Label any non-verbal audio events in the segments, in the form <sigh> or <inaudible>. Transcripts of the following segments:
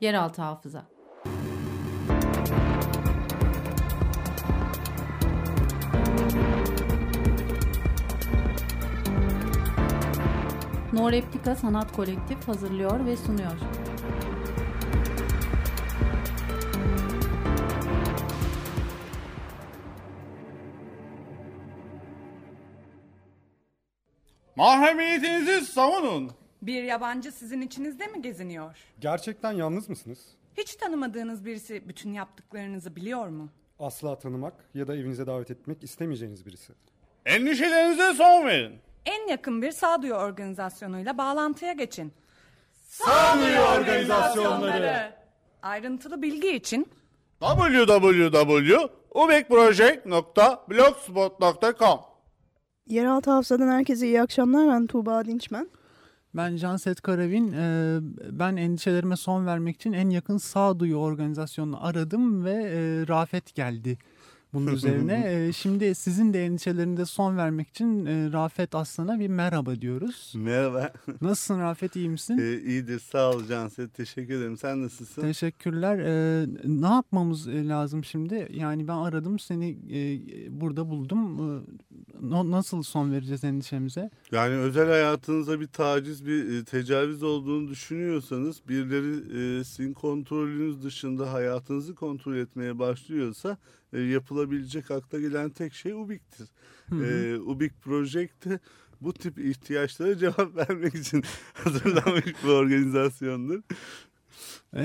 Yeraltı Hafıza No Replika Sanat Kolektif hazırlıyor ve sunuyor. Mahremiyetinizi savunun. Bir yabancı sizin içinizde mi geziniyor? Gerçekten yalnız mısınız? Hiç tanımadığınız birisi bütün yaptıklarınızı biliyor mu? Asla tanımak ya da evinize davet etmek istemeyeceğiniz birisi. Endişelerinize son verin. En yakın bir sağduyu organizasyonuyla bağlantıya geçin. Sağduyu organizasyonları. Ayrıntılı bilgi için www.ubekproject.blogspot.com Yeraltı Hafıza'dan herkese iyi akşamlar. Ben Tuğba Dinçmen. Ben Canset Karavin. Ee, ben endişelerime son vermek için en yakın sağduyu organizasyonunu aradım ve e, Rafet geldi bunun üzerine. <laughs> Şimdi sizin de endişelerinde son vermek için e, Rafet Aslan'a bir merhaba diyoruz. Merhaba. Nasılsın Rafet iyi misin? Ee, iyidir sağ ol Canset. Teşekkür ederim. Sen nasılsın? Teşekkürler. Ee, ne yapmamız e, lazım şimdi? Yani ben aradım seni e, burada buldum. No- nasıl son vereceğiz endişemize? Yani özel hayatınıza bir taciz, bir e, tecavüz olduğunu düşünüyorsanız birileri e, sizin kontrolünüz dışında hayatınızı kontrol etmeye başlıyorsa e, yapılabilecek akla gelen tek şey UBİK'tir. E, UBİK Project'te bu tip ihtiyaçlara cevap <laughs> vermek için <laughs> hazırlanmış bir organizasyondur.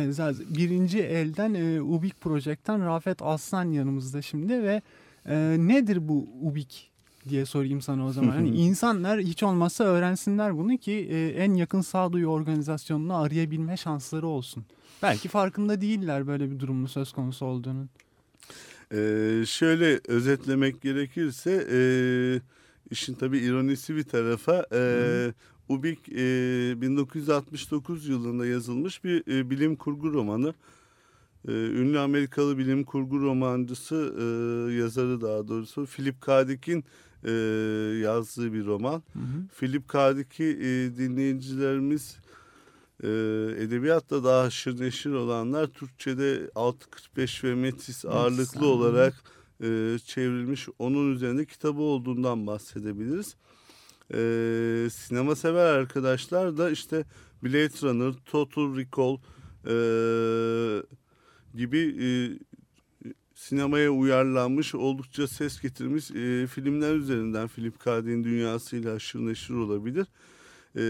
Zaten birinci elden e, Ubik Project'ten Rafet Aslan yanımızda şimdi ve e, nedir bu Ubik diye sorayım sana o zaman. Hani <laughs> insanlar hiç olmazsa öğrensinler bunu ki e, en yakın sağduyu organizasyonunu arayabilme şansları olsun. Belki farkında değiller böyle bir durumun söz konusu olduğunun. Ee, şöyle özetlemek gerekirse e, işin tabii ironisi bir tarafa e, Ubik e, 1969 yılında yazılmış bir e, bilim kurgu romanı. E, ünlü Amerikalı bilim kurgu romancısı e, yazarı daha doğrusu Philip K. Dick'in e, yazdığı bir roman. Philip K. Dick'i e, dinleyicilerimiz e, edebiyatta daha haşır neşir olanlar Türkçe'de 645 ve Metis ağırlıklı hı. olarak e, çevrilmiş onun üzerinde kitabı olduğundan bahsedebiliriz. E, sinema sever arkadaşlar da işte Blade Runner, Total Recall e, gibi e, sinemaya uyarlanmış oldukça ses getirmiş e, filmler üzerinden Philip K. Dick'in dünyasıyla haşır neşir olabilir. E,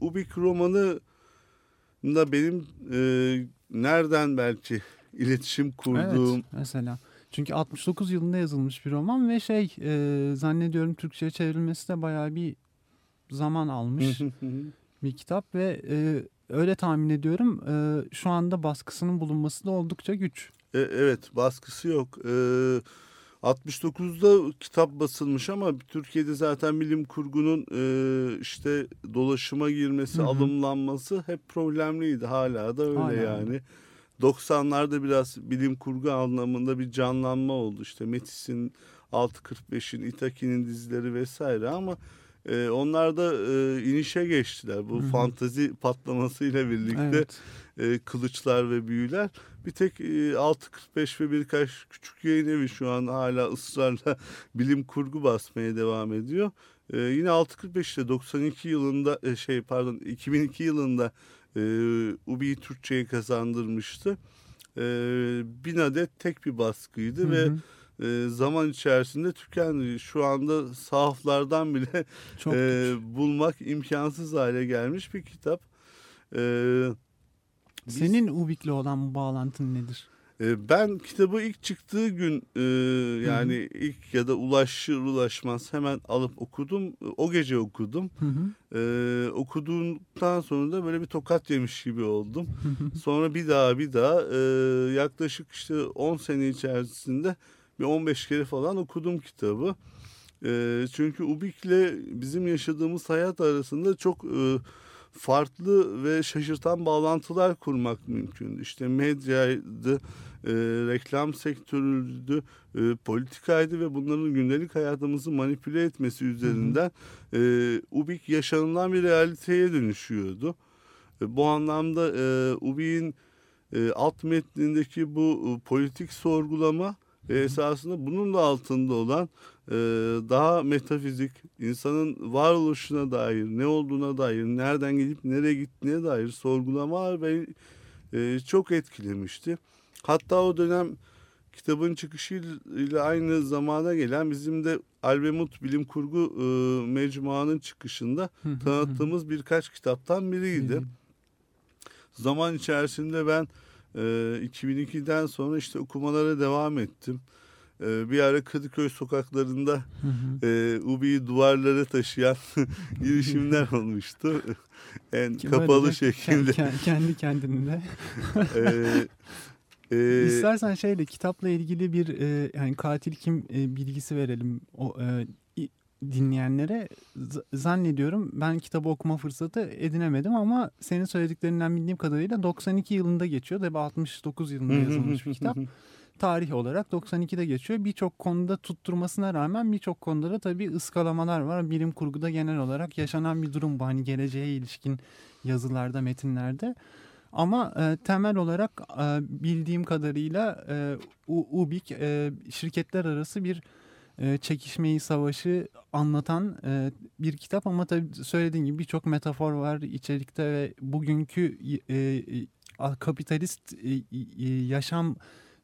Ubik romanı da benim e, nereden belki iletişim kurduğum Evet mesela. Çünkü 69 yılında yazılmış bir roman ve şey e, zannediyorum Türkçe'ye çevrilmesi de bayağı bir zaman almış bir kitap ve e, öyle tahmin ediyorum e, şu anda baskısının bulunması da oldukça güç. E, evet baskısı yok. E, 69'da kitap basılmış ama Türkiye'de zaten bilim kurgunun e, işte dolaşıma girmesi, Hı hı. alımlanması hep problemliydi. Hala da öyle Hala yani. 90'larda biraz bilim kurgu anlamında bir canlanma oldu. İşte Metis'in 645'in, Itaki'nin dizileri vesaire ama e, onlar da e, inişe geçtiler. Bu Hı hı. fantazi patlamasıyla birlikte Evet. e, kılıçlar ve büyüler. Bir tek e, 645 ve birkaç küçük yayın evi şu an hala ısrarla <laughs> bilim kurgu basmaya devam ediyor. E, yine 645'te 92 yılında e, şey pardon 2002 yılında e, Ubi'yi Türkçe'ye kazandırmıştı. E, bin adet tek bir baskıydı Hı ve. E, zaman içerisinde tükendi. Şu anda sahaflardan bile <laughs> Çok e, bulmak imkansız hale gelmiş bir kitap. E, biz- Senin Ubik'le olan bu bağlantın nedir? e, ben kitabı ilk çıktığı gün e, yani ilk ya da ulaşır ulaşmaz hemen alıp okudum. O gece okudum. Hı hı. E, okuduğumdan sonra da böyle bir tokat yemiş gibi oldum. sonra bir daha bir daha e, yaklaşık işte 10 sene içerisinde bir 15 kere falan okudum kitabı. E, çünkü Ubik'le bizim yaşadığımız hayat arasında çok e, farklı ve şaşırtan bağlantılar kurmak mümkün. İşte medyaydı, e, reklam sektörüydü, e, politikaydı ve bunların gündelik hayatımızı manipüle etmesi üzerinden e, Ubik yaşanılan bir realiteye dönüşüyordu. E, bu anlamda e, Ubik'in e, alt metnindeki bu e, politik sorgulama ve esasında bunun da altında olan e, daha metafizik, insanın varoluşuna dair, ne olduğuna dair, nereden gidip nereye gittiğine dair sorgulama ve e, çok etkilemişti. Hatta o dönem kitabın çıkışıyla aynı zamana gelen bizim de Albemut Bilim Kurgu e, mecmuanın çıkışında tanıttığımız birkaç kitaptan biriydi. Zaman içerisinde ben e, 2002'den sonra işte okumalara devam ettim. E, bir ara Kadıköy sokaklarında e, Ubi'yi duvarlara taşıyan <laughs> girişimler <laughs> olmuştu. <laughs> en Ki kapalı şekilde. ke- ke- kendi kendine. e, e, İstersen şeyle kitapla ilgili bir e, yani katil kim e, bilgisi verelim o e, dinleyenlere. Zannediyorum ben kitabı okuma fırsatı edinemedim ama senin söylediklerinden bildiğim kadarıyla 92 yılında geçiyor. Tabi 69 yılında yazılmış bir kitap. Tarih olarak 92'de geçiyor. Birçok konuda tutturmasına rağmen birçok konuda da tabii ıskalamalar var. Bilim kurguda genel olarak yaşanan bir durum bu. Hani geleceğe ilişkin yazılarda, metinlerde. Ama e, temel olarak e, bildiğim kadarıyla e, UBİK e, şirketler arası bir e, çekişmeyi, savaşı anlatan e, bir kitap ama tabii söylediğim gibi birçok metafor var içerikte ve bugünkü e, kapitalist e, yaşam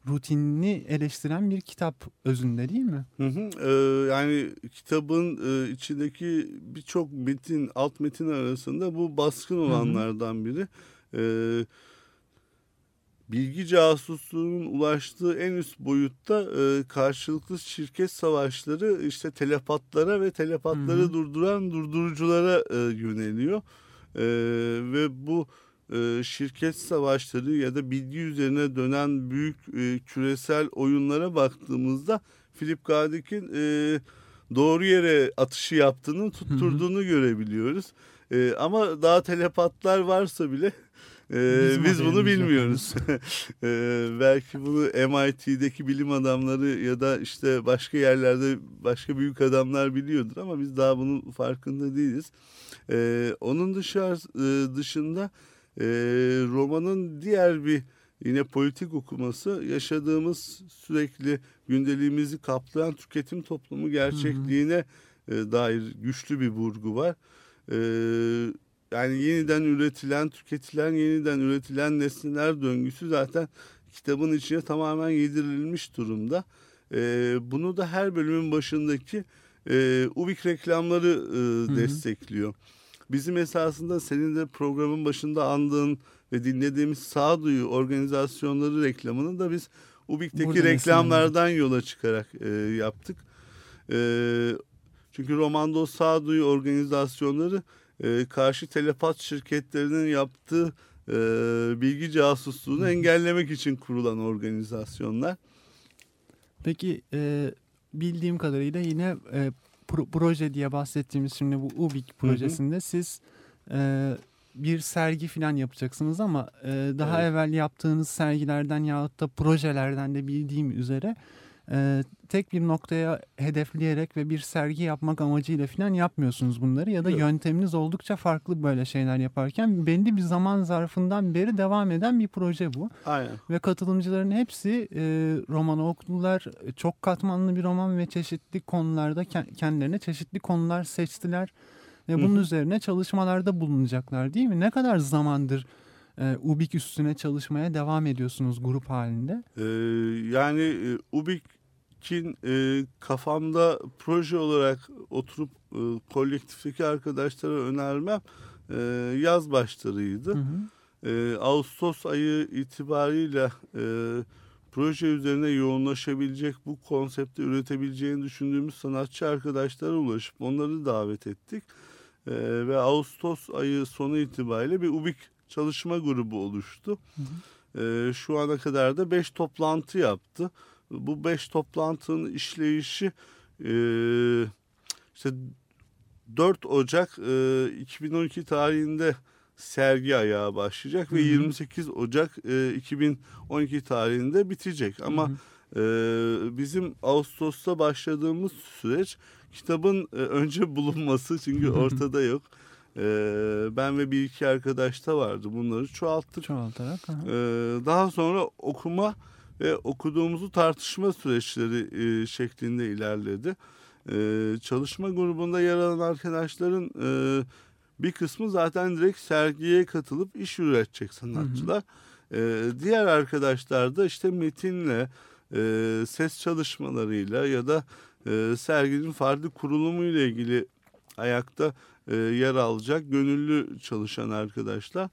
rutinini eleştiren bir kitap özünde değil mi? Hı hı. Ee, yani kitabın e, içindeki birçok metin, alt metin arasında bu baskın olanlardan biri. Ee, bilgi casusluğunun ulaştığı en üst boyutta e, karşılıklı şirket savaşları işte telepatlara ve telepatları Hı hı. durduran durduruculara e, yöneliyor. Ee, ve bu e, şirket savaşları ya da bilgi üzerine dönen büyük e, küresel oyunlara baktığımızda Philip K. Dick'in e, doğru yere atışı yaptığını tutturduğunu görebiliyoruz. E, ama daha telepatlar varsa bile e, Bizim biz bunu bilmiyoruz. <laughs> E, belki bunu MIT'deki bilim adamları ya da işte başka yerlerde başka büyük adamlar biliyordur ama biz daha bunun farkında değiliz. E, onun dışarı, e, dışında e, romanın diğer bir yine politik okuması yaşadığımız sürekli gündeliğimizi kaplayan tüketim toplumu gerçekliğine e, dair güçlü bir vurgu var. E, yani yeniden üretilen, tüketilen, yeniden üretilen nesneler döngüsü zaten kitabın içine tamamen yedirilmiş durumda. E, bunu da her bölümün başındaki e, Ubik reklamları e, destekliyor. Bizim esasında senin de programın başında andığın ve dinlediğimiz sağduyu organizasyonları reklamını da biz Ubik'teki Buradan reklamlardan yola çıkarak e, yaptık. E, çünkü Romando sağduyu organizasyonları e, karşı telepat şirketlerinin yaptığı e, bilgi casusluğunu engellemek için kurulan organizasyonlar. Peki e, bildiğim kadarıyla yine e, pro- proje diye bahsettiğimiz şimdi bu UBİK projesinde siz e, bir sergi falan yapacaksınız ama e, daha Evet. evvel yaptığınız sergilerden yahut da projelerden de bildiğim üzere e, tek bir noktaya hedefleyerek ve bir sergi yapmak amacıyla falan yapmıyorsunuz bunları ya da Yok. yönteminiz oldukça farklı böyle şeyler yaparken belli bir zaman zarfından beri devam eden bir proje bu. Aynen. Ve katılımcıların hepsi e, romanı okudular. Çok katmanlı bir roman ve çeşitli konularda ke- kendilerine çeşitli konular seçtiler. Ve bunun Hı üzerine çalışmalarda bulunacaklar değil mi? Ne kadar zamandır e, Ubik üstüne çalışmaya devam ediyorsunuz grup halinde? Ee, yani e, Ubik'in e, kafamda proje olarak oturup e, kolektifteki arkadaşlara önermem e, yaz başlarıydı. Hı hı. E, Ağustos ayı itibariyle e, proje üzerine yoğunlaşabilecek bu konsepti üretebileceğini düşündüğümüz sanatçı arkadaşlara ulaşıp onları davet ettik. E, ve Ağustos ayı sonu itibariyle bir Ubik çalışma grubu oluştu. E, şu ana kadar da 5 toplantı yaptı. Bu 5 toplantının işleyişi e, işte 4 Ocak e, 2012 tarihinde sergi ayağı başlayacak ve Hı hı. 28 Ocak e, 2012 tarihinde bitecek. Ama e, bizim Ağustos'ta başladığımız süreç kitabın e, önce <laughs> bulunması çünkü ortada yok. e, ben ve bir iki arkadaş da vardı. Bunları çoğalttık. Çoğaltarak. Ee, daha sonra okuma ve okuduğumuzu tartışma süreçleri e, şeklinde ilerledi. Ee, çalışma grubunda yer alan arkadaşların e, bir kısmı zaten direkt sergiye katılıp iş üretecek sanatçılar. Ee, diğer arkadaşlar da işte metinle, e, ses çalışmalarıyla ya da e, serginin farklı kurulumuyla ilgili ayakta e, yer alacak gönüllü çalışan arkadaşlar.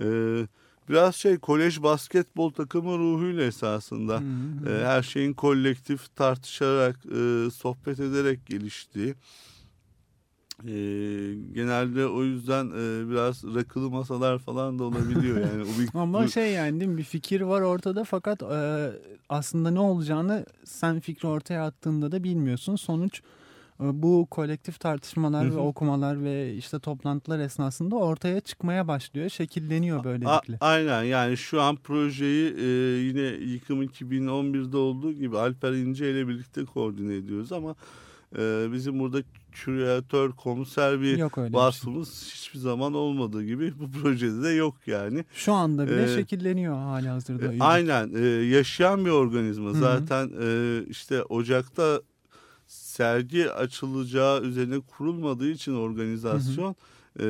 Ee, biraz şey kolej basketbol takımı ruhuyla esasında Hı hı. e, her şeyin kolektif tartışarak e, sohbet ederek geliştiği e, genelde o yüzden e, biraz rakılı masalar falan da olabiliyor <laughs> yani o bir- Ama şey yani değil mi? bir fikir var ortada fakat e, aslında ne olacağını sen fikri ortaya attığında da bilmiyorsun. Sonuç bu kolektif tartışmalar Hı ve hı. okumalar ve işte toplantılar esnasında ortaya çıkmaya başlıyor, şekilleniyor A- böylelikle. aynen yani şu an projeyi e, yine yıkım 2011'de olduğu gibi Alper İnce ile birlikte koordine ediyoruz ama e, bizim burada küratör, komiser bir şey. vasfımız hiçbir zaman olmadığı gibi bu projede de yok yani. Şu anda bile Ee, şekilleniyor hali hazırda. E, aynen e, yaşayan bir organizma hı. zaten e, işte Ocak'ta sergi açılacağı üzerine kurulmadığı için organizasyon e,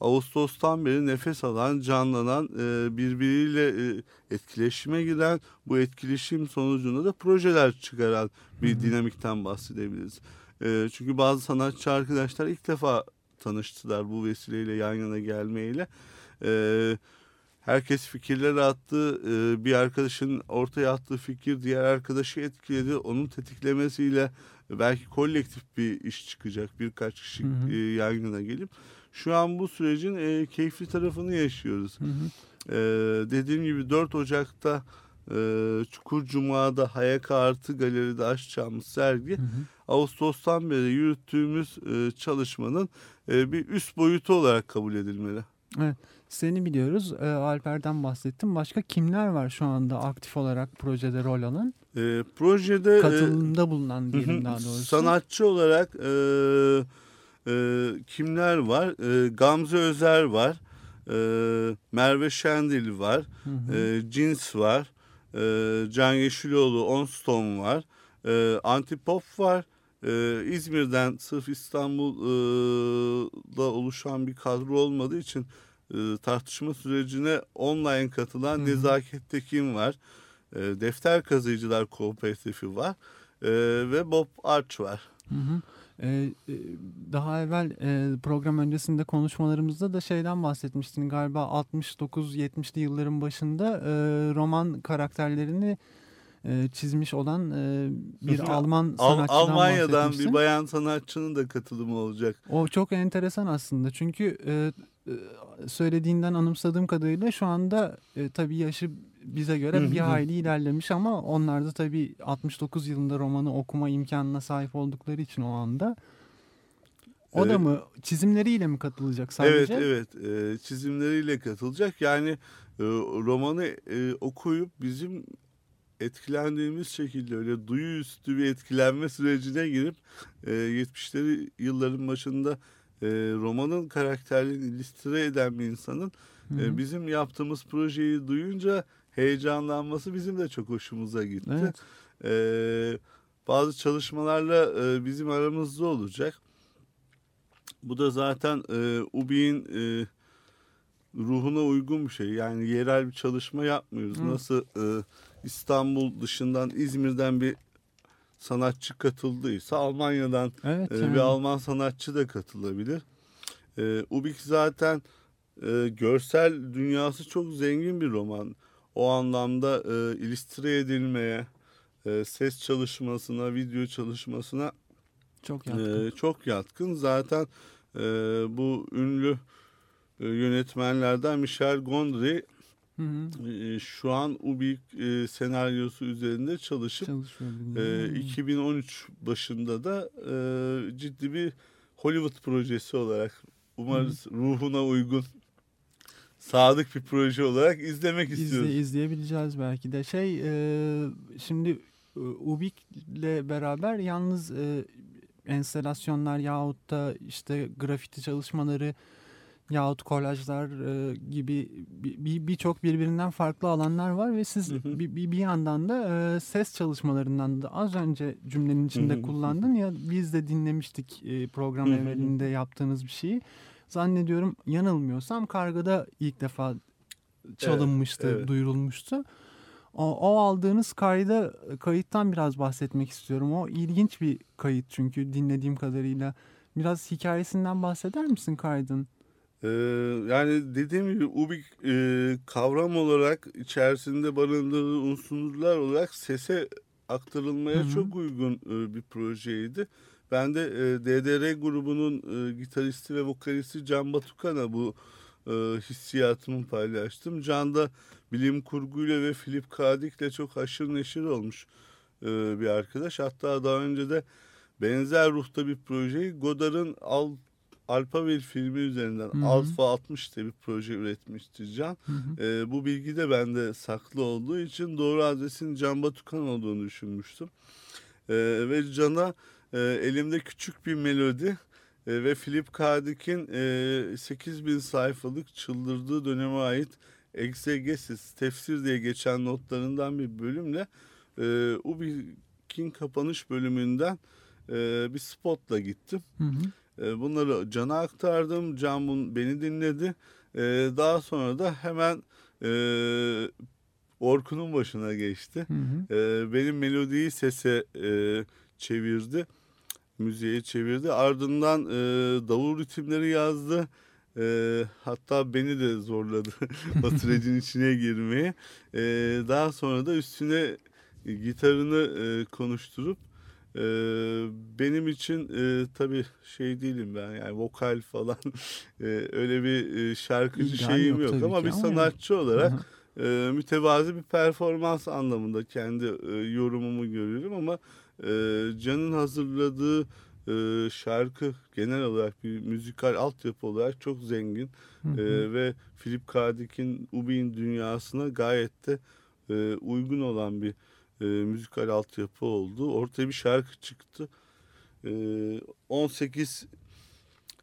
Ağustos'tan beri nefes alan, canlanan, e, birbiriyle e, etkileşime giren, bu etkileşim sonucunda da projeler çıkaran bir Hı hı. dinamikten bahsedebiliriz. E, çünkü bazı sanatçı arkadaşlar ilk defa tanıştılar bu vesileyle yan yana gelmeyle. E, herkes fikirler attı. E, bir arkadaşın ortaya attığı fikir diğer arkadaşı etkiledi. Onun tetiklemesiyle belki kolektif bir iş çıkacak. Birkaç kişi Hı hı. e, yan yana gelip. Şu an bu sürecin e, keyifli tarafını yaşıyoruz. Hı hı. Ee, dediğim gibi 4 Ocak'ta e, Çukur Cuma'da Hayaka Artı Galeri'de açacağımız sergi Hı hı. Ağustos'tan beri yürüttüğümüz e, çalışmanın e, bir üst boyutu olarak kabul edilmeli. Seni biliyoruz. e, Alper'den bahsettim. Başka kimler var şu anda aktif olarak projede rol alan? E, projede e, Katılımda bulunan Hı hı. diyelim daha doğrusu. Sanatçı olarak e, e, kimler var? E, Gamze Özer var. E, Merve Şendil var. Hı hı. E, Cins var. E, Can Yeşiloğlu, Onston var. E, Antipop var. E, İzmir'den sırf İstanbul'da oluşan bir kadro olmadığı için e, tartışma sürecine online katılan Hı hı. Nezaket Tekin var. E, Defter Kazıyıcılar Kooperatifi var. E, ve Bob Arch var. Hı hı. Ee, e, daha evvel e, program öncesinde konuşmalarımızda da şeyden bahsetmiştin galiba 69-70'li yılların başında e, roman karakterlerini e, çizmiş olan e, bir Hı. Alman Al- sanatçıdan Almanya'dan bahsetmiştin. bir bayan sanatçının da katılımı olacak. O çok enteresan aslında çünkü e, e, söylediğinden anımsadığım kadarıyla şu anda e, tabii yaşı bize göre bir hayli ilerlemiş ama onlar da tabii 69 yılında romanı okuma imkanına sahip oldukları için o anda. O da Evet. mı çizimleriyle mi katılacak sadece? Evet evet e, çizimleriyle katılacak. Yani e, romanı e, okuyup bizim etkilendiğimiz şekilde öyle duyu üstü bir etkilenme sürecine girip e, 70'leri yılların başında e, romanın karakterlerini ilüstre eden bir insanın e, bizim yaptığımız projeyi duyunca heyecanlanması bizim de çok hoşumuza gitti. Evet. Ee, bazı çalışmalarla e, bizim aramızda olacak. Bu da zaten e, UBİ'nin e, ruhuna uygun bir şey. Yani yerel bir çalışma yapmıyoruz. Hı. Nasıl e, İstanbul dışından İzmir'den bir sanatçı katıldıysa Almanya'dan Evet. ee, yani. bir Alman sanatçı da katılabilir. Ee, Ubik zaten e, görsel dünyası çok zengin bir roman. O anlamda e, edilmeye, e, ses çalışmasına, video çalışmasına çok yatkın. e, çok yatkın. Zaten e, bu ünlü e, yönetmenlerden Michel Gondry Hı hı. e, şu an Ubik e, senaryosu üzerinde çalışıp bilmiyorum. 2013 başında da e, ciddi bir Hollywood projesi olarak umarız ruhuna uygun sadık bir proje olarak izlemek istiyoruz. İzle, izleyebileceğiz belki de. Şey e, şimdi e, Ubik'le beraber yalnız e, enstalasyonlar yahut da işte grafiti çalışmaları yahut kolajlar e, gibi birçok bir, bir birbirinden farklı alanlar var ve siz bir, bir, bir yandan da e, ses çalışmalarından da az önce cümlenin içinde kullandın ya biz de dinlemiştik e, program evvelinde yaptığınız bir şeyi. Zannediyorum yanılmıyorsam Karga'da ilk defa çalınmıştı, evet, evet. duyurulmuştu. O, o aldığınız kayda kayıttan biraz bahsetmek istiyorum. O ilginç bir kayıt çünkü dinlediğim kadarıyla. Biraz hikayesinden bahseder misin kaydın? Ee, yani dediğim gibi Ubik e, kavram olarak içerisinde barındırdığı unsurlar olarak sese aktarılmaya Hı-hı. çok uygun e, bir projeydi. Ben de e, DDR grubunun e, gitaristi ve vokalisti Can Batukan'a bu e, hissiyatımı paylaştım. Can da bilim kurguyla ve Philip K. Dick'le çok haşır neşir olmuş e, bir arkadaş. Hatta daha önce de benzer ruhta bir projeyi Godard'ın Al Alphaville filmi üzerinden Hı-hı. Alfa 60 diye bir proje üretmişti Can. E, bu bilgi de bende saklı olduğu için doğru adresin Can Batukan olduğunu düşünmüştüm. E, ve Can'a e, elimde küçük bir melodi e, ve Philip K. Dick'in e, 8000 sayfalık çıldırdığı döneme ait Exegesis, tefsir diye geçen notlarından bir bölümle e, Ubik'in kapanış bölümünden e, bir spotla gittim. Hı hı. E, bunları Can'a aktardım. Can bun, beni dinledi. E, daha sonra da hemen e, Orkun'un başına geçti. Hı hı. E, benim melodiyi sese e, çevirdi. Müziğe çevirdi. Ardından e, davul ritimleri yazdı. E, hatta beni de zorladı <laughs> o sürecin <laughs> içine girmeye. E, daha sonra da üstüne gitarını e, konuşturup e, benim için e, tabii şey değilim ben yani vokal falan <laughs> e, öyle bir e, şarkıcı İlgan şeyim yok, yok ama bir sanatçı ama. olarak e, mütevazi bir performans anlamında kendi e, yorumumu görüyorum ama e, Can'ın hazırladığı e, şarkı genel olarak bir müzikal altyapı olarak çok zengin hı hı. E, ve Philip K. Dick'in Ubi'nin dünyasına gayet de e, uygun olan bir e, müzikal altyapı oldu. Ortaya bir şarkı çıktı. E, 18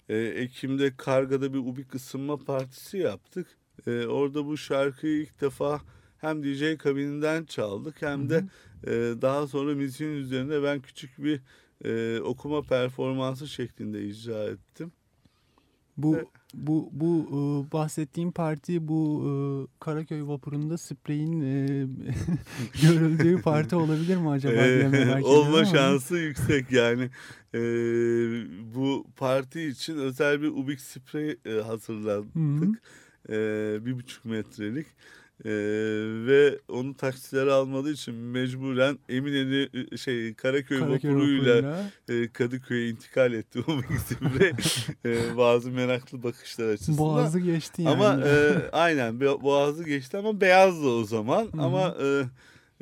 e, Ekim'de Karga'da bir Ubik ısınma partisi yaptık. E, orada bu şarkıyı ilk defa hem DJ kabininden çaldık hem de e, daha sonra müziğin üzerine ben küçük bir e, okuma performansı şeklinde icra ettim. Bu evet. bu bu e, bahsettiğim parti bu e, Karaköy vapurunda spreyin e, <laughs> görüldüğü parti olabilir mi acaba merak Olma şansı yüksek yani. E, bu parti için özel bir ubik sprey e, hazırladık. E, bir buçuk metrelik. Ee, ve onu taksileri almadığı için mecburen Eminönü şey Karaköy, Karaköy vapuruyla e, Kadıköy'e intikal etti o Simre <laughs> e, bazı meraklı bakışlar açısından. Boğazı geçti yani. Ama e, aynen Boğazı geçti ama beyazdı o zaman Hı-hı. ama e,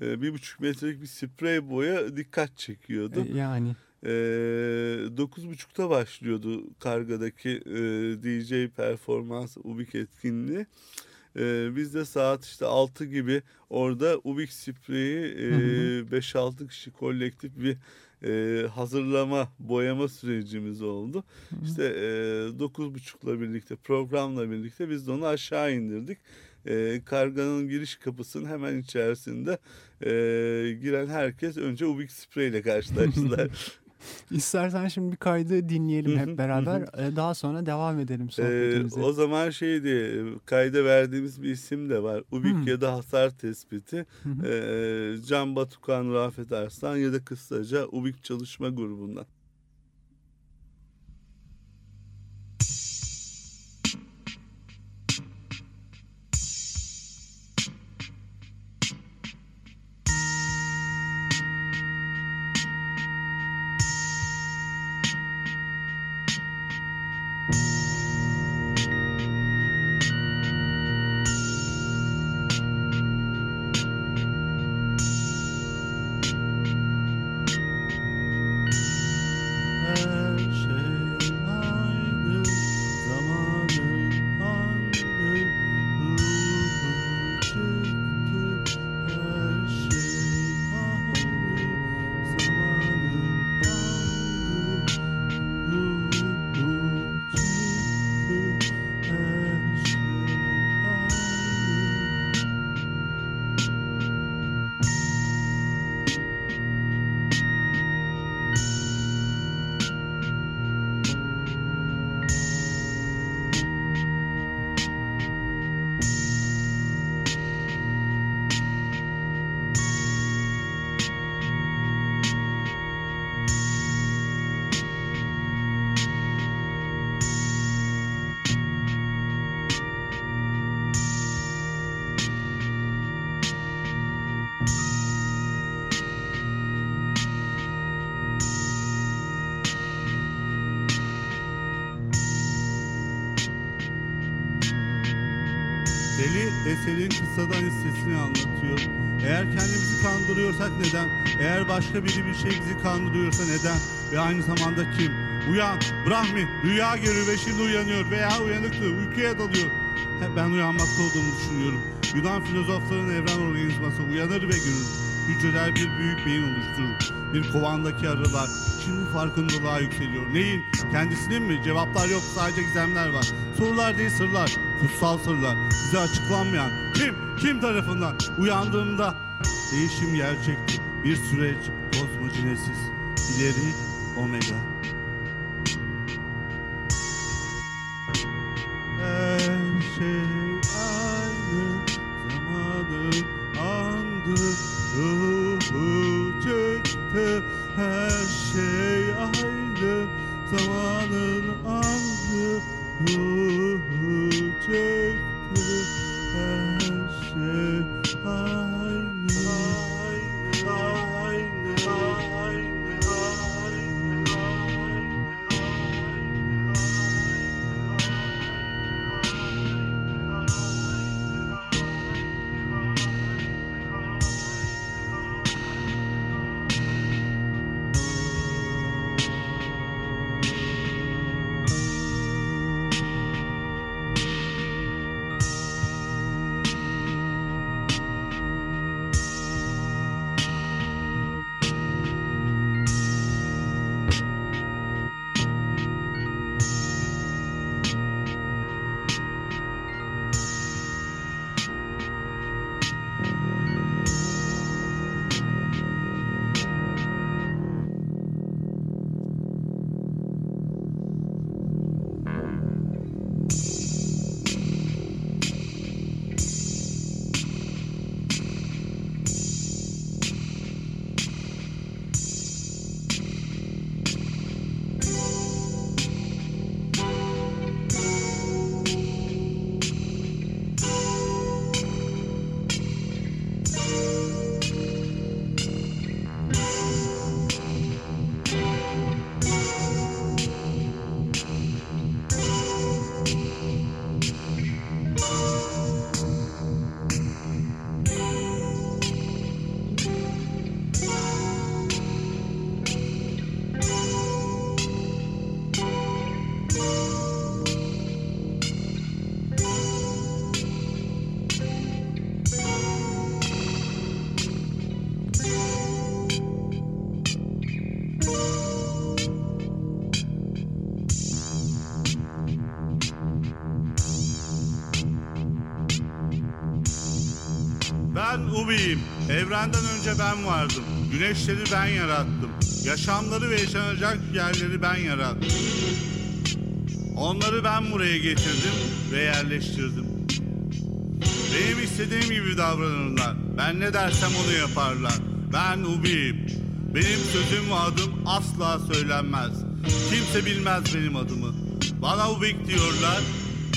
e, bir buçuk metrelik bir sprey boya dikkat çekiyordu. E, yani. E, dokuz buçukta başlıyordu kargadaki e, DJ performans ubik etkinliği. E, biz de saat işte 6 gibi orada Ubik Spreyi e, 5-6 kişi kolektif bir e, hazırlama, boyama sürecimiz oldu. Hı hı. İşte e, 9.30'la birlikte, programla birlikte biz de onu aşağı indirdik. E, karganın giriş kapısının hemen içerisinde e, giren herkes önce Ubik Sprey ile <laughs> karşılaştılar. İstersen şimdi bir kaydı dinleyelim hep beraber. Ee, daha sonra devam edelim sohbetimize. Ee, o zaman şeydi kayda verdiğimiz bir isim de var. Ubik ya da hasar tespiti. ee, Can Batukan, Rafet Arslan ya da kısaca Ubik çalışma grubundan. Kıssadan hissesini anlatıyor. Eğer kendimizi kandırıyorsak neden? Eğer başka biri bir şey bizi kandırıyorsa neden? Ve aynı zamanda kim? Uyan, Brahmi, rüya görüyor ve şimdi uyanıyor veya uyanıktı, uykuya dalıyor. Ben uyanmakta olduğumu düşünüyorum. Yunan filozofların evren organizması uyanır ve görür. Hücreler bir büyük beyin oluşturur. Bir kovandaki arılar şimdi farkındalığa yükseliyor. Neyin? Kendisinin mi? Cevaplar yok sadece gizemler var. Sorular değil sırlar. Kutsal sırlar. Bize açıklanmayan. Kim? Kim tarafından? Uyandığımda değişim gerçekti. Bir süreç kozmogenesis. İleri omega. Evrenden önce ben vardım. Güneşleri ben yarattım. Yaşamları ve yaşanacak yerleri ben yarattım. Onları ben buraya getirdim ve yerleştirdim. Benim istediğim gibi davranırlar. Ben ne dersem onu yaparlar. Ben Ubi'yim. Benim sözüm ve adım asla söylenmez. Kimse bilmez benim adımı. Bana Ubik diyorlar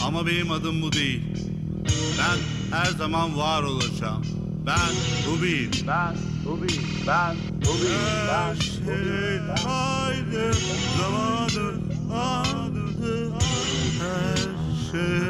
ama benim adım bu değil. Ben her zaman var olacağım. Ben Ubi'yim. Ben Ubi'yim. Ben Ubi'yim. Her şey aynı zamanı anı her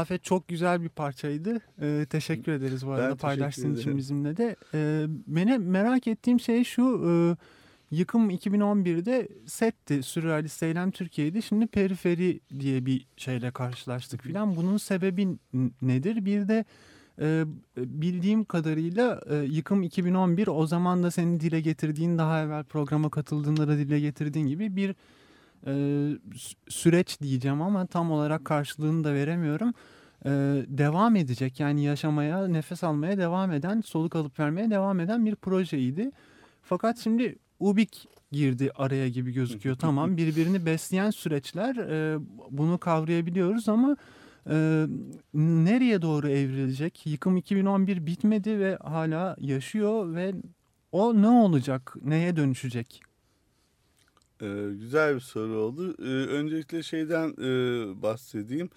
Rafet çok güzel bir parçaydı. Ee, teşekkür ederiz bu arada teşekkür paylaştığın için bizimle de. Ee, beni merak ettiğim şey şu. e, Yıkım 2011'de setti. Sürrealist Eylem Türkiye'ydi. Şimdi Periferi diye bir şeyle karşılaştık filan. Bunun sebebi nedir? Bir de e, bildiğim kadarıyla e, Yıkım 2011 o zaman da senin dile getirdiğin daha evvel programa katıldığında da dile getirdiğin gibi bir süreç diyeceğim ama tam olarak karşılığını da veremiyorum. E, devam edecek yani yaşamaya, nefes almaya devam eden, soluk alıp vermeye devam eden bir projeydi. Fakat şimdi Ubik girdi araya gibi gözüküyor. <laughs> Tamam birbirini besleyen süreçler e, bunu kavrayabiliyoruz ama e, nereye doğru evrilecek? Yıkım 2011 bitmedi ve hala yaşıyor ve o ne olacak? Neye dönüşecek? Ee, güzel bir soru oldu. Ee, öncelikle şeyden e, bahsedeyim.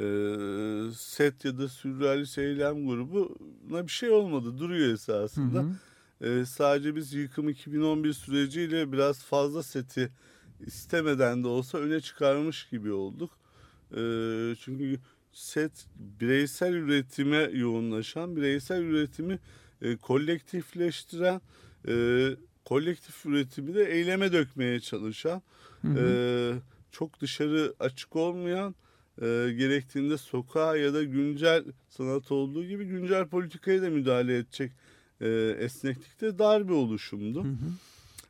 Ee, set ya da sürrealist eylem grubuna bir şey olmadı. Duruyor esasında. Hı hı. Ee, sadece biz yıkım 2011 süreciyle biraz fazla seti istemeden de olsa öne çıkarmış gibi olduk. Ee, çünkü set bireysel üretime yoğunlaşan, bireysel üretimi e, kolektifleştiren, e, kolektif üretimi de eyleme dökmeye çalışan, Hı hı. e, çok dışarı açık olmayan, e, gerektiğinde sokağa ya da güncel sanat olduğu gibi güncel politikaya da müdahale edecek e, esneklikte dar bir oluşumdu. Hı hı.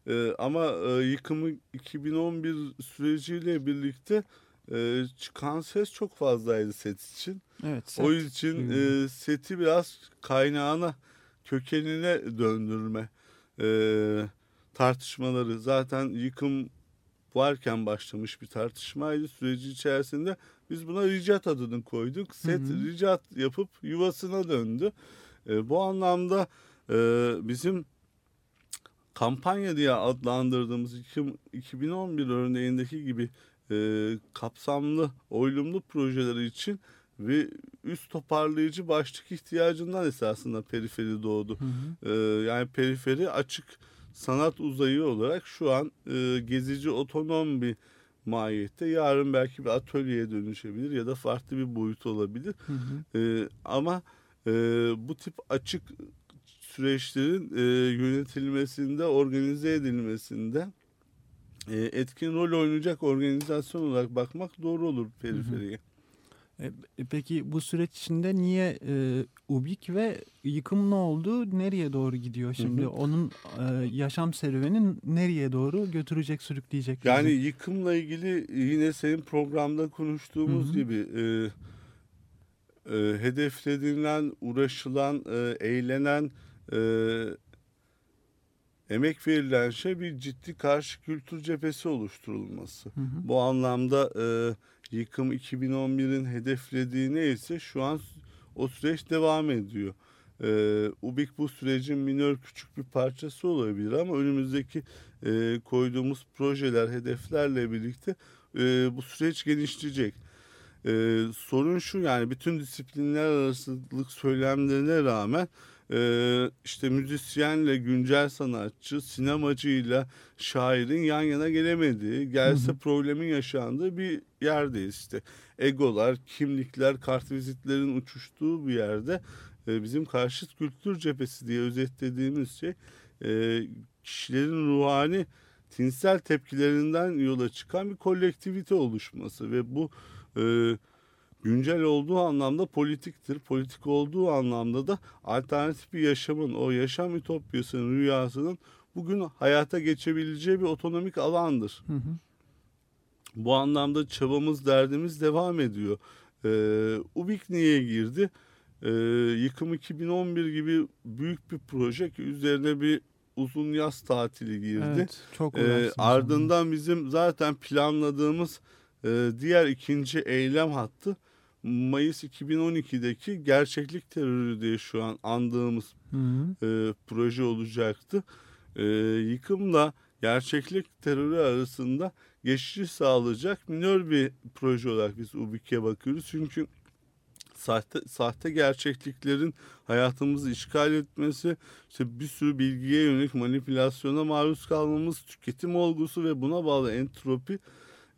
E, ama e, yıkımı 2011 süreciyle birlikte e, çıkan ses çok fazlaydı set için. Evet. set. O için e, seti biraz kaynağına, kökenine döndürme e, tartışmaları. Zaten yıkım varken başlamış bir tartışmaydı süreci içerisinde. Biz buna ricat adını koyduk. Set Hı hı. ricat yapıp yuvasına döndü. E, bu anlamda e, bizim kampanya diye adlandırdığımız yıkım 2011 örneğindeki gibi e, kapsamlı, oylumlu projeleri için ve üst toparlayıcı başlık ihtiyacından esasında periferi doğdu. Hı hı. Ee, yani periferi açık sanat uzayı olarak şu an e, gezici otonom bir mahiyette. Yarın belki bir atölyeye dönüşebilir ya da farklı bir boyut olabilir. Hı hı. Ee, ama e, bu tip açık süreçlerin e, yönetilmesinde, organize edilmesinde e, etkin rol oynayacak organizasyon olarak bakmak doğru olur periferiye. E, e, Peki bu süreç içinde niye e, Ubik ve yıkım ne oldu? Nereye doğru gidiyor şimdi? hı. Onun e, yaşam serüveni nereye doğru götürecek, sürükleyecek? bizi? Yani yıkımla ilgili yine senin programda konuştuğumuz Hı hı. gibi e, e, hedeflenilen, uğraşılan, e, eğlenen, e, emek verilen şey bir ciddi karşı kültür cephesi oluşturulması. Hı hı. Bu anlamda e, yıkım 2011'in hedeflediği neyse şu an o süreç devam ediyor. E, UBİK bu sürecin minör küçük bir parçası olabilir ama önümüzdeki e, koyduğumuz projeler, hedeflerle birlikte e, bu süreç genişleyecek. E, sorun şu yani bütün disiplinler arasılık söylemlerine rağmen e, işte müzisyenle güncel sanatçı, sinemacıyla şairin yan yana gelemediği, gelse Hı hı. problemin yaşandığı bir yerdeyiz işte. Egolar, kimlikler, kartvizitlerin uçuştuğu bir yerde e, bizim karşıt kültür cephesi diye özetlediğimiz şey e, kişilerin ruhani tinsel tepkilerinden yola çıkan bir kolektivite oluşması ve bu e, güncel olduğu anlamda politiktir. Politik olduğu anlamda da alternatif bir yaşamın, o yaşam ütopyasının, rüyasının bugün hayata geçebileceği bir otonomik alandır. Hı hı. Bu anlamda çabamız, derdimiz devam ediyor. Ee, UBİK niye girdi? Ee, Yıkım 2011 gibi büyük bir proje ki üzerine bir uzun yaz tatili girdi. Evet, çok Ee, uğraştınız ardından bizim zaten planladığımız e, diğer ikinci eylem hattı Mayıs 2012'deki gerçeklik terörü diye şu an andığımız. Hı hı. e, proje olacaktı. E, yıkımla gerçeklik terörü arasında geçiş sağlayacak minör bir proje olarak biz UBİK'e bakıyoruz. Çünkü sahte, sahte gerçekliklerin hayatımızı işgal etmesi, işte bir sürü bilgiye yönelik manipülasyona maruz kalmamız, tüketim olgusu ve buna bağlı entropi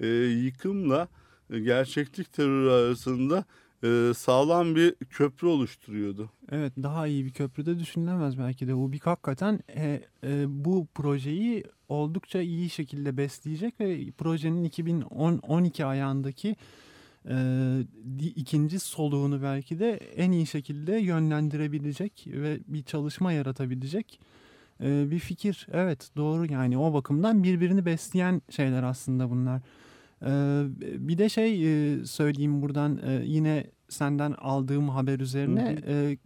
e, yıkımla gerçeklik terörü arasında e, sağlam bir köprü oluşturuyordu. Evet daha iyi bir köprüde düşünülemez belki de. Ubik hakikaten e, e, bu projeyi oldukça iyi şekilde besleyecek ve projenin 2012 ayağındaki e, ikinci soluğunu belki de en iyi şekilde yönlendirebilecek ve bir çalışma yaratabilecek e, bir fikir. Evet doğru yani o bakımdan birbirini besleyen şeyler aslında bunlar. E, bir de şey e, söyleyeyim buradan e, yine senden aldığım haber üzerine e,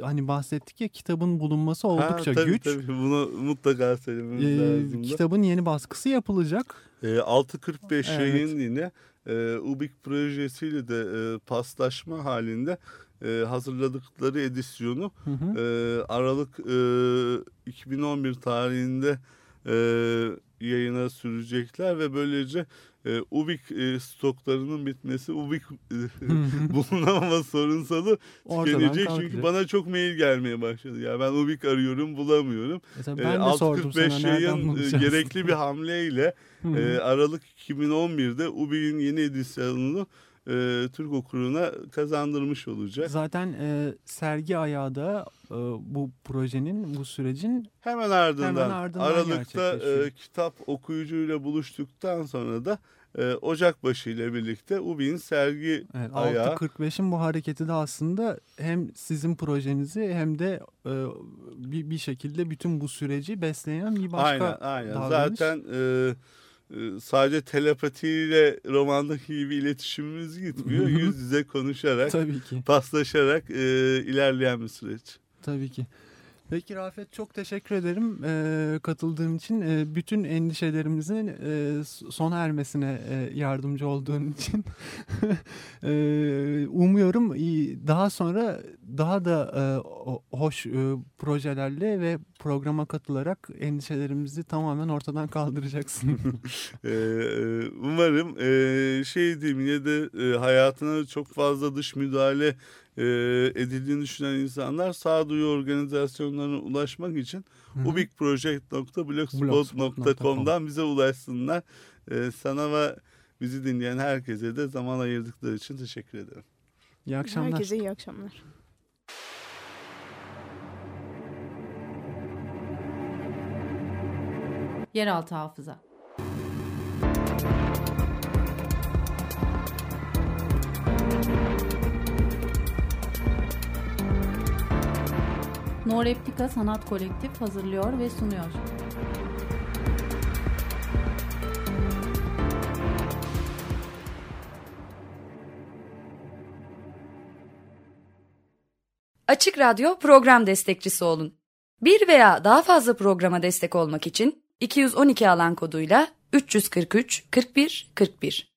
hani bahsettik ya kitabın bulunması oldukça ha, tabii, güç. Tabii bunu mutlaka söylememiz E, lazım. da. kitabın yeni baskısı yapılacak. E, 645 Evet. yayın yine e, Ubik projesiyle de e, paslaşma halinde e, hazırladıkları edisyonu Hı hı. e, Aralık e, 2011 tarihinde e, yayına sürecekler ve böylece e, Ubik e, stoklarının bitmesi, Ubik e, <laughs> bulunamama sorunsalı tükenecek. Çünkü bana çok mail gelmeye başladı. Ya ben Ubik arıyorum bulamıyorum. Mesela E, ben de sordum sana 645 nereden yayın e, bulacağız? <laughs> gerekli bir hamleyle e, Aralık 2011'de Ubik'in yeni edisyonunu e, Türk okuruna kazandırmış olacak. Zaten e, sergi ayağı da e, bu projenin, bu sürecin Hemen ardından, Hemen ardından Aralık'ta e, kitap okuyucuyla buluştuktan sonra da e, Ocakbaşı ile birlikte Ubik'in sergi evet, ayağı 6.45'in bu hareketi de aslında hem sizin projenizi hem de e, bir, bir şekilde bütün bu süreci besleyen bir başka aynen aynen davranış. zaten e, sadece telepatiyle romandaki gibi iletişimimiz gitmiyor. Yüz yüze konuşarak, Tabii ki. paslaşarak e, ilerleyen bir süreç. Tabii ki. Peki Rafet çok teşekkür ederim e, katıldığın için. E, bütün endişelerimizin e, sona ermesine e, yardımcı olduğun <laughs> için. e, umuyorum daha sonra daha da e, hoş e, projelerle ve programa katılarak endişelerimizi tamamen ortadan kaldıracaksın. <laughs> <laughs> Ee, umarım e, şey diyeyim yine de e, hayatına çok fazla dış müdahale e, edildiğini düşünen insanlar sağduyu organizasyonlarına ulaşmak için ubikproject.blogspot.com'dan bize ulaşsınlar. E, sana ve bizi dinleyen herkese de zaman ayırdıkları için teşekkür ederim. İyi akşamlar. Herkese iyi akşamlar. Yeraltı hafıza. No Replika Sanat Kolektif hazırlıyor ve sunuyor. Açık Radyo program destekçisi olun. Bir veya daha fazla programa destek olmak için 212 alan koduyla 343 41 41